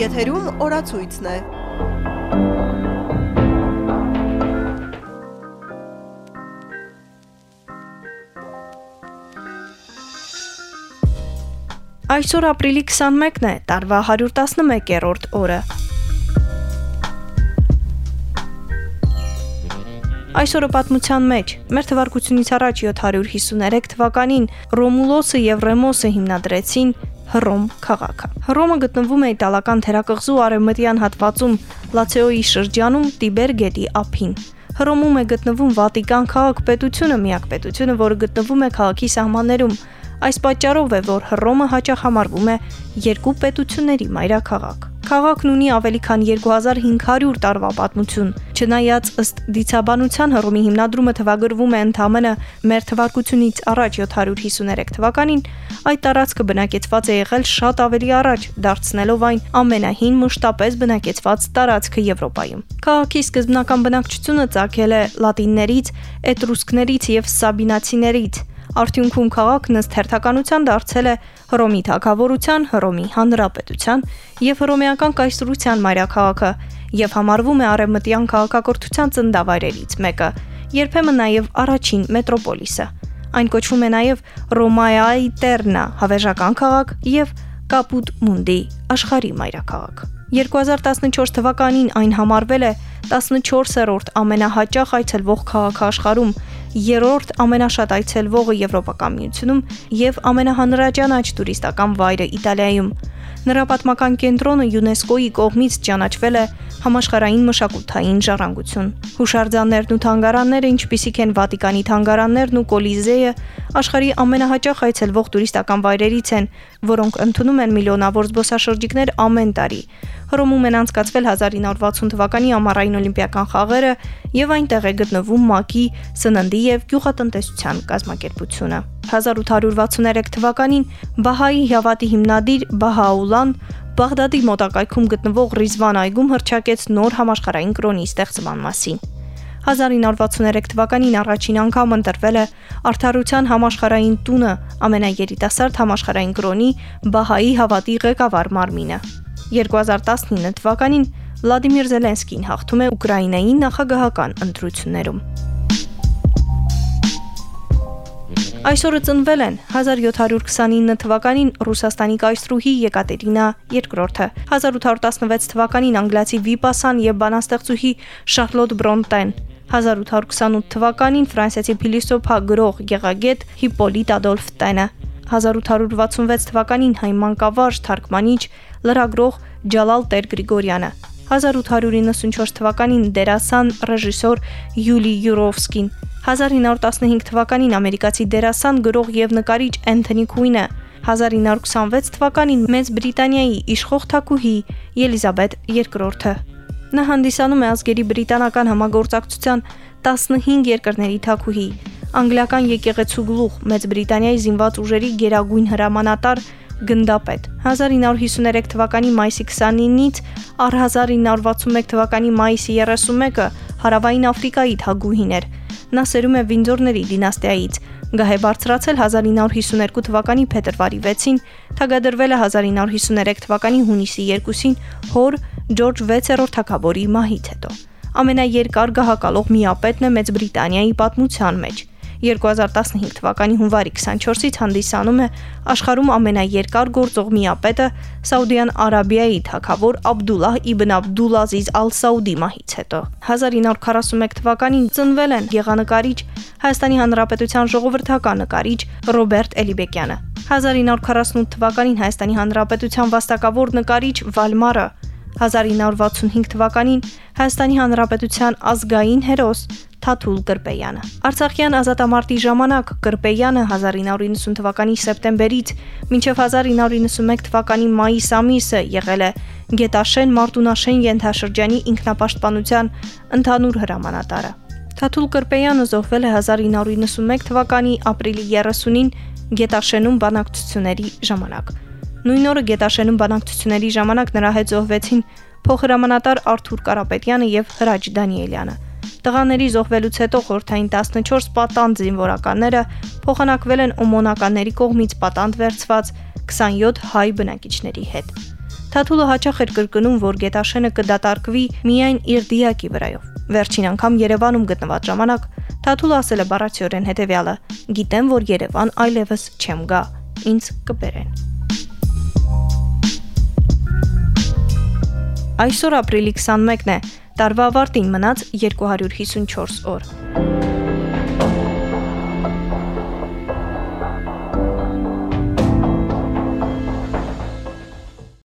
Եթերում օրացույցն է։ Այսօր ապրիլի 21-ն է, տարվա 111-րդ օրը։ Այսօրը պատմության մեջ մեր թվարկությունից առաջ 753 թվականին Ռոմուլոսը եւ Ռեմոսը հիմնադրեցին Հռոմ քաղաքը։ Հռոմը գտնվում է իտալական թերակղզու արևմտյան հատվածում Լացեոյի շրջանում Տիբեր գետի ափին։ Հռոմում է գտնվում Վատիկան քաղաք-պետությունը, միակ պետությունը, որը գտնվում է քաղաքի սահմաններում։ Այս պատճառով է, որ Հռոմը հաճախ համարվում է երկու պետությունների մայրաքաղաք։ Քաղաքն ունի ավելի քան 2500 տարվա պատմություն։ Չնայած ըստ դիցաբանության Հռոմի հիմնադրումը թվագրվում է ընդամենը մեր թվարկությունից առաջ 753 թվականին, այդ տարածքը բնակեցված է եղել շատ ավելի առաջ, դարձնելով այն ամենահին մշտապես բնակեցված տարածքը Եվրոպայում։ Քաղաքի սկզբնական բնակչությունը ցակել է լատիններից, էտրուսկներից եւ սաբինացիներից Արդյունքում քաղաքն ըստ հերթականության դարձել է Հռոմի թագավորության, Հռոմի հանրապետության եւ հռոմեական կայսրության մայրաքաղաքը եւ համարվում է արևմտյան քաղաքակրթության ծննդավայրերից մեկը, երբեմն նաեւ առաջին մետրոպոլիսը։ Այն կոչվում է նաեւ Ռոմայայի Տերնա, հավերժական քաղաք եւ Կապուտ Մունդի, աշխարհի մայրաքաղաք։ 2014 թվականին այն համարվել է 14-րդ ամենահաճախ այցելվող քաղաքը աշխարհում երրորդ ամենաշատ այցելվողը Եվրոպական միությունում եւ ամենահանրաճանաչ տուրիստական վայրը Իտալիայում։ Նրա պատմական կենտրոնը ՅՈՒՆԵՍԿՕ-ի կողմից ճանաչվել է համաշխարհային մշակութային ժառանգություն։ Հուշարձաններն ու թանգարանները, ինչպիսիք են Վատիկանի թանգարաններն ու Կոլիզեյը, աշխարհի ամենահաճախ այցելվող տուրիստական վայրերից են, որոնք ընդունում են միլիոնավոր զբոսաշրջիկներ ամեն տարի։ Հռոմում են անցկացվել 1960 թվականի ամառային օլիմպիական խաղերը եւ այնտեղ է գտնվում ՄԱԿ-ի սննդի եւ գյուղատնտեսության կազմակերպությունը։ 1863 թվականին Բահայի Հյավատի հիմնադիր Բահաուլան Բաղդադի մոտակայքում գտնվող Ռիզվան այգում հրճակեց նոր համաշխարհային կրոնի ստեղծման մասին։ 1963 թվականին առաջին անգամ ընտրվել է Արթարության համաշխարհային տունը ամենաերիտասարդ համաշխարհային կրոնի Բահայի հավատի ղեկավար մարմինը։ 2019 թվականին Վլադիմիր Զելենսկին հաղթում է Ուկրաինայի նախագահական ընտրություններում։ Այսօրը ծնվել են 1729 թվականին Ռուսաստանի կայսրուհի Եկատերինա II-ը, 1816 թվականին անգլիացի վիպասան եւ բանաստեղծուհի Շարլոտ Բրոնտեն, 1828 թվականին ֆրանսիացի փիլիսոփա գրող Գեղագետ Հիպոլիտ Ադոլֆ Տենը, 1866 թվականին հայ մանկավարժ թարգմանիչ լրագրող Ջալալ Տեր Գրիգորյանը, 1894 թվականին դերասան ռեժիսոր Յուլի Յուրովսկին, 1915 թվականին ամերիկացի դերասան, գրող եւ նկարիչ Էնթոնի Քուինը, 1926 թվականին Մեծ Բրիտանիայի իշխող թագուհի Ելիզաբետ II-ը։ Նա հանդիսանում է ազգերի բրիտանական համագործակցության 15 երկրների թագուհի, անգլիական եկեղեցու գլուխ, Մեծ Բրիտանիայի զինված ուժերի գերագույն հրամանատար, գնդապետ։ 1953 թվականի մայիսի 29-ից առ 1961 թվականի մայիսի 31-ը Հարավային Աֆրիկայի թագուհին էր։ Նա սերում է Վինդզորների դինաստիայից։ Գահ է բարձրացել 1952 թվականի փետրվարի 6-ին, թագադրվել է 1953 թվականի հունիսի 2-ին հոր Ջորջ 6-րդ թագավորի մահից հետո։ Ամենաերկար գահակալող միապետն է Մեծ Բրիտանիայի պատմության մեջ։ 2015 թվականի հունվարի 24-ից հանդիսանում է աշխարհում ամենաերկար գործող միապետը Սաուդյան Արաբիայի թագավոր Աբդուլլահ իբն Աբդուլազիզ Ալ-Սաուդի մահից հետո։ 1941 թվականին ծնվել են եղանկարիչ Հայաստանի Հանրապետության ժողովրդական նկարիչ Ռոբերտ Էլիբեկյանը։ 1948 թվականին Հայաստանի Հանրապետության վաստակավոր նկարիչ Վալմարը 1965 թվականին Հայաստանի Հանրապետության ազգային հերոս Թաթուլ Կրպեյանը։ Արցախյան ազատամարտի ժամանակ Կրպեյանը 1990 թվականի սեպտեմբերից մինչև 1991 թվականի մայիս ամիսը եղել է Գետաշեն Մարտունաշեն ենթաշրջանի ինքնապաշտպանության ընդհանուր հրամանատարը։ Թաթուլ Կրպեյանը զոհվել է 1991 թվականի ապրիլի 30-ին Գետաշենում բանակցությունների ժամանակ։ Նույն օրը Գետաշենում բանակցությունների ժամանակ նրա հետ զոհվեցին փոխհրամանատար Արթուր Կարապետյանը եւ Հրաչ Դանիելյանը։ Տղաների զոհվելուց հետո խորթային 14 պատանդ զինվորականները փոխանակվել են օմոնականների կողմից պատանդ վերցված 27 հայ բնակիչների հետ։ Թաթուլը հաճախ էր կրկնում, որ Գետաշենը կդատարկվի միայն իր դիակի վրայով։ Վերջին անգամ Երևանում գտնված ժամանակ Թաթուլը ասել է բառացիորեն հետևյալը. «Գիտեմ, որ Երևան այլևս չեմ գա, ինձ կբերեն»։ Այսօր ապրիլի 21-ն է, տարվա ավարտին մնաց 254 օր։